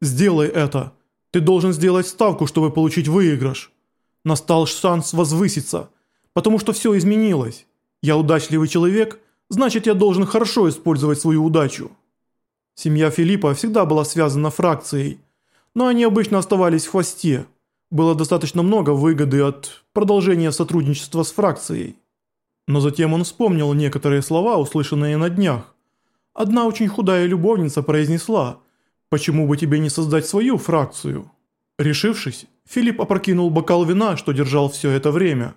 «Сделай это. Ты должен сделать ставку, чтобы получить выигрыш. Настал шанс возвыситься, потому что все изменилось. Я удачливый человек, значит я должен хорошо использовать свою удачу». Семья Филиппа всегда была связана фракцией, но они обычно оставались в хвосте. Было достаточно много выгоды от продолжения сотрудничества с фракцией. Но затем он вспомнил некоторые слова, услышанные на днях. Одна очень худая любовница произнесла «Почему бы тебе не создать свою фракцию?» Решившись, Филипп опрокинул бокал вина, что держал все это время.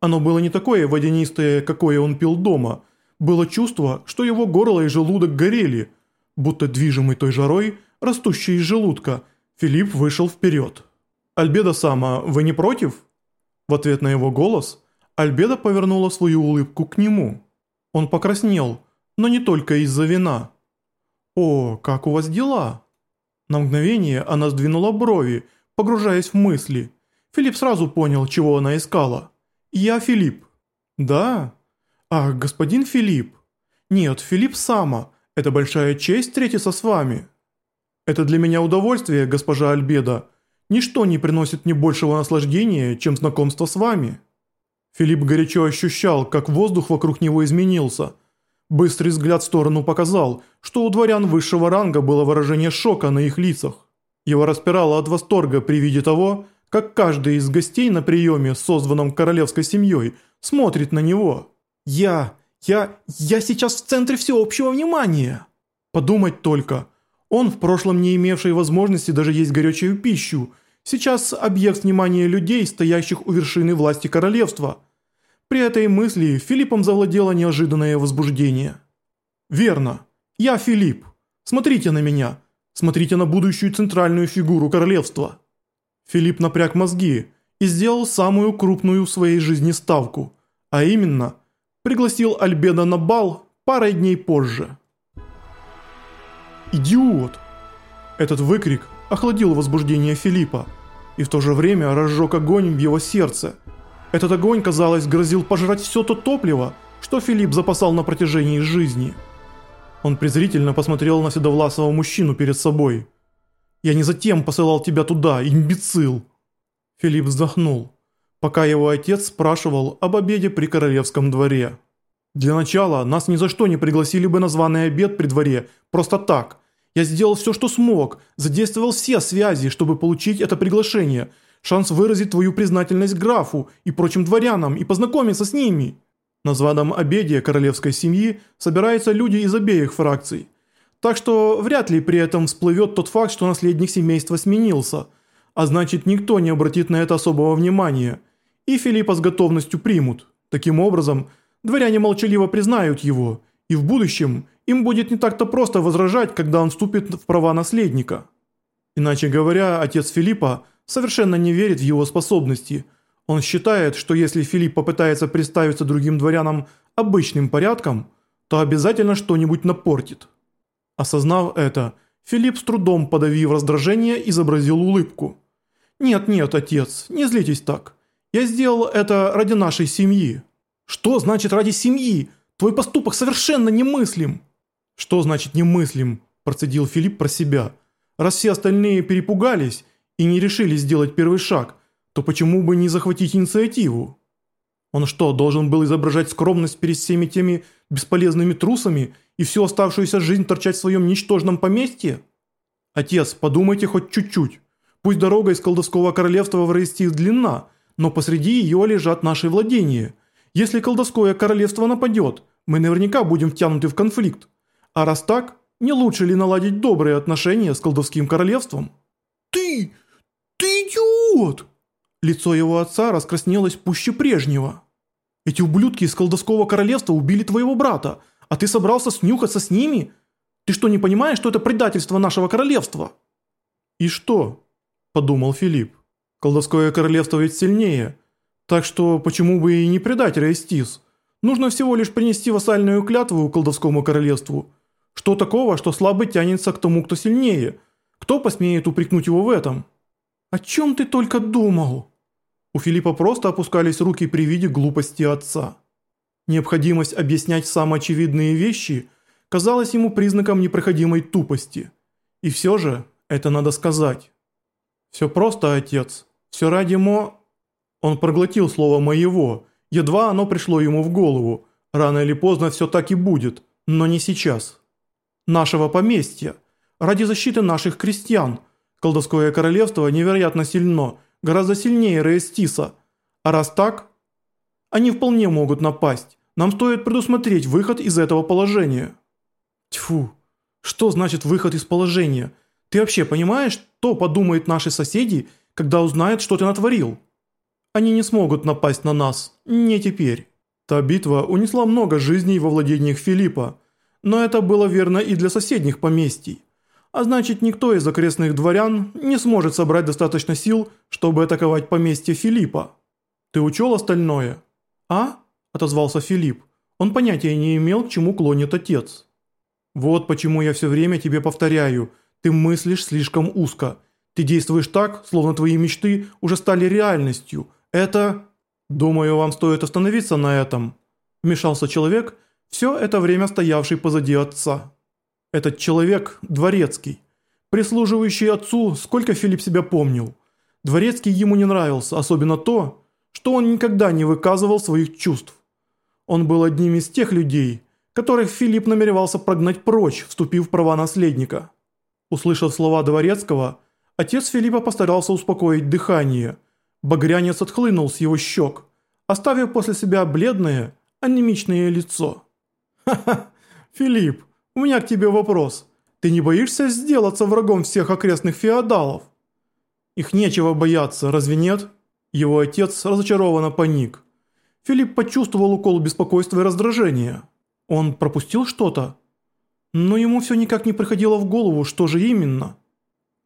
Оно было не такое водянистое, какое он пил дома. Было чувство, что его горло и желудок горели – Будто движимый той жарой, растущей из желудка, Филипп вышел вперед. «Альбеда Сама, вы не против?» В ответ на его голос Альбеда повернула свою улыбку к нему. Он покраснел, но не только из-за вина. «О, как у вас дела?» На мгновение она сдвинула брови, погружаясь в мысли. Филипп сразу понял, чего она искала. «Я Филипп». «Да?» «Ах, господин Филипп». «Нет, Филипп Сама. Это большая честь встретиться с вами. Это для меня удовольствие, госпожа Альбеда. Ничто не приносит мне большего наслаждения, чем знакомство с вами». Филипп горячо ощущал, как воздух вокруг него изменился. Быстрый взгляд в сторону показал, что у дворян высшего ранга было выражение шока на их лицах. Его распирало от восторга при виде того, как каждый из гостей на приеме, созванном королевской семьей, смотрит на него. «Я... Я... я сейчас в центре всеобщего внимания. Подумать только. Он, в прошлом не имевший возможности даже есть горячую пищу, сейчас объект внимания людей, стоящих у вершины власти королевства. При этой мысли Филиппом завладело неожиданное возбуждение. «Верно. Я Филипп. Смотрите на меня. Смотрите на будущую центральную фигуру королевства». Филипп напряг мозги и сделал самую крупную в своей жизни ставку, а именно – пригласил Альбеда на бал парой дней позже. «Идиот!» Этот выкрик охладил возбуждение Филиппа и в то же время разжег огонь в его сердце. Этот огонь, казалось, грозил пожрать все то топливо, что Филипп запасал на протяжении жизни. Он презрительно посмотрел на седовласого мужчину перед собой. «Я не затем посылал тебя туда, имбецил!» Филипп вздохнул пока его отец спрашивал об обеде при королевском дворе. «Для начала нас ни за что не пригласили бы на званый обед при дворе, просто так. Я сделал все, что смог, задействовал все связи, чтобы получить это приглашение, шанс выразить твою признательность графу и прочим дворянам и познакомиться с ними». На званом обеде королевской семьи собираются люди из обеих фракций. Так что вряд ли при этом всплывет тот факт, что наследник семейства сменился, а значит никто не обратит на это особого внимания – и Филиппа с готовностью примут. Таким образом, дворяне молчаливо признают его, и в будущем им будет не так-то просто возражать, когда он вступит в права наследника. Иначе говоря, отец Филиппа совершенно не верит в его способности. Он считает, что если Филипп попытается представиться другим дворянам обычным порядком, то обязательно что-нибудь напортит. Осознав это, Филипп с трудом подавив раздражение изобразил улыбку. «Нет-нет, отец, не злитесь так. Я сделал это ради нашей семьи». «Что значит ради семьи? Твой поступок совершенно немыслим». «Что значит немыслим?» – процедил Филипп про себя. «Раз все остальные перепугались и не решили сделать первый шаг, то почему бы не захватить инициативу?» Он что, должен был изображать скромность перед всеми теми бесполезными трусами и всю оставшуюся жизнь торчать в своем ничтожном поместье? Отец, подумайте хоть чуть-чуть. Пусть дорога из колдовского королевства в Рейстив длинна, но посреди ее лежат наши владения. Если колдовское королевство нападет, мы наверняка будем втянуты в конфликт. А раз так, не лучше ли наладить добрые отношения с колдовским королевством? Ты... ты идиот! Лицо его отца раскраснелось пуще прежнего. Эти ублюдки из колдовского королевства убили твоего брата, а ты собрался снюхаться с ними? Ты что, не понимаешь, что это предательство нашего королевства? И что? Подумал Филипп. Колдовское королевство ведь сильнее. Так что почему бы и не предать Рейстис? Нужно всего лишь принести вассальную клятву колдовскому королевству. Что такого, что слабый тянется к тому, кто сильнее? Кто посмеет упрекнуть его в этом? О чем ты только думал? У Филиппа просто опускались руки при виде глупости отца. Необходимость объяснять самые очевидные вещи казалась ему признаком непроходимой тупости. И все же Это надо сказать. Все просто, отец. Все ради мо... Он проглотил слово «моего». Едва оно пришло ему в голову. Рано или поздно все так и будет, но не сейчас. Нашего поместья. Ради защиты наших крестьян. Колдовское королевство невероятно сильно, гораздо сильнее Рейстиса. А раз так, они вполне могут напасть. Нам стоит предусмотреть выход из этого положения. Тьфу, что значит выход из положения? Ты вообще понимаешь, что подумают наши соседи, когда узнают, что ты натворил? Они не смогут напасть на нас, не теперь. Та битва унесла много жизней во владениях Филиппа, но это было верно и для соседних поместий. А значит, никто из окрестных дворян не сможет собрать достаточно сил, чтобы атаковать поместье Филиппа. Ты учел остальное? А? Отозвался Филипп. Он понятия не имел, к чему клонит отец. Вот почему я все время тебе повторяю. Ты мыслишь слишком узко. Ты действуешь так, словно твои мечты уже стали реальностью. Это... Думаю, вам стоит остановиться на этом. Вмешался человек, все это время стоявший позади отца. Этот человек – дворецкий, прислуживающий отцу, сколько Филипп себя помнил. Дворецкий ему не нравился, особенно то, что он никогда не выказывал своих чувств. Он был одним из тех людей, которых Филипп намеревался прогнать прочь, вступив в права наследника. Услышав слова Дворецкого, отец Филиппа постарался успокоить дыхание. Багрянец отхлынул с его щек, оставив после себя бледное, анемичное лицо. «Ха-ха, Филипп, у меня к тебе вопрос. Ты не боишься сделаться врагом всех окрестных феодалов? Их нечего бояться, разве нет? Его отец разочарованно паник. Филипп почувствовал укол беспокойства и раздражения. Он пропустил что-то? Но ему все никак не приходило в голову, что же именно.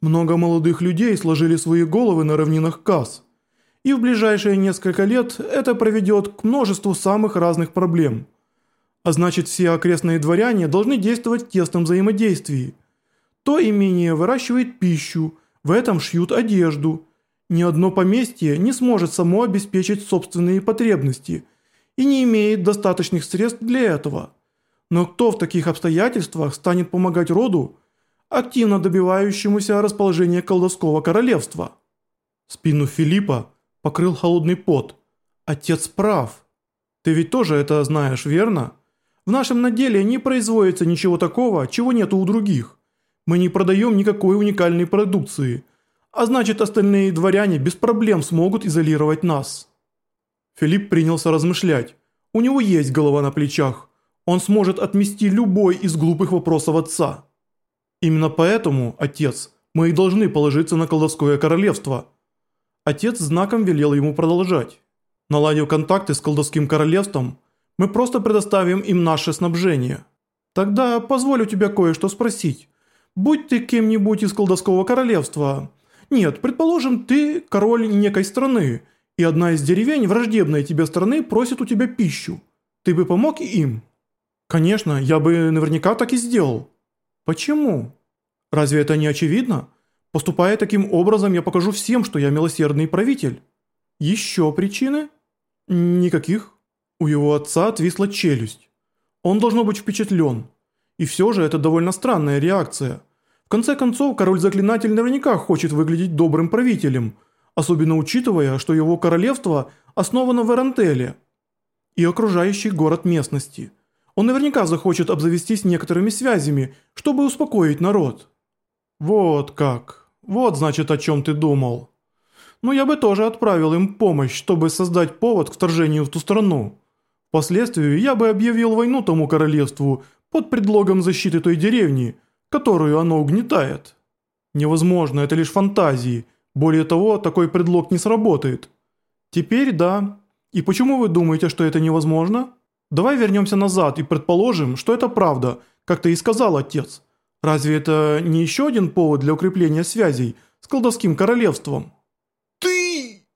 Много молодых людей сложили свои головы на равнинах Касс. И в ближайшие несколько лет это приведет к множеству самых разных проблем – а значит все окрестные дворяне должны действовать в тесном взаимодействии. То имение выращивает пищу, в этом шьют одежду. Ни одно поместье не сможет само обеспечить собственные потребности и не имеет достаточных средств для этого. Но кто в таких обстоятельствах станет помогать роду, активно добивающемуся расположения колдовского королевства? Спину Филиппа покрыл холодный пот. Отец прав. Ты ведь тоже это знаешь, верно? В нашем наделе не производится ничего такого, чего нету у других. Мы не продаем никакой уникальной продукции, а значит остальные дворяне без проблем смогут изолировать нас». Филипп принялся размышлять. У него есть голова на плечах. Он сможет отмести любой из глупых вопросов отца. Именно поэтому, отец, мы и должны положиться на колдовское королевство. Отец знаком велел ему продолжать. Наладив контакты с колдовским королевством, мы просто предоставим им наше снабжение. Тогда позволю тебя кое-что спросить. Будь ты кем-нибудь из колдовского королевства. Нет, предположим, ты король некой страны, и одна из деревень враждебной тебе страны просит у тебя пищу. Ты бы помог им? Конечно, я бы наверняка так и сделал. Почему? Разве это не очевидно? Поступая таким образом, я покажу всем, что я милосердный правитель. Еще причины? Никаких. У его отца отвисла челюсть. Он должно быть впечатлен. И все же это довольно странная реакция. В конце концов, король-заклинатель наверняка хочет выглядеть добрым правителем, особенно учитывая, что его королевство основано в Эрантеле и окружающий город местности. Он наверняка захочет обзавестись некоторыми связями, чтобы успокоить народ. Вот как. Вот значит о чем ты думал. Но я бы тоже отправил им помощь, чтобы создать повод к вторжению в ту страну. Впоследствии я бы объявил войну тому королевству под предлогом защиты той деревни, которую оно угнетает. Невозможно, это лишь фантазии. Более того, такой предлог не сработает. Теперь да. И почему вы думаете, что это невозможно? Давай вернемся назад и предположим, что это правда, как ты и сказал, отец. Разве это не еще один повод для укрепления связей с колдовским королевством? Ты!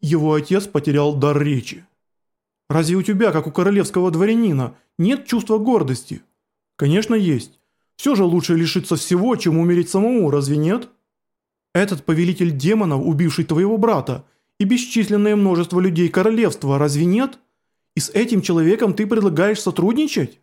Его отец потерял дар речи. Разве у тебя, как у королевского дворянина, нет чувства гордости? Конечно, есть. Все же лучше лишиться всего, чем умереть самому, разве нет? Этот повелитель демонов, убивший твоего брата, и бесчисленное множество людей королевства, разве нет? И с этим человеком ты предлагаешь сотрудничать?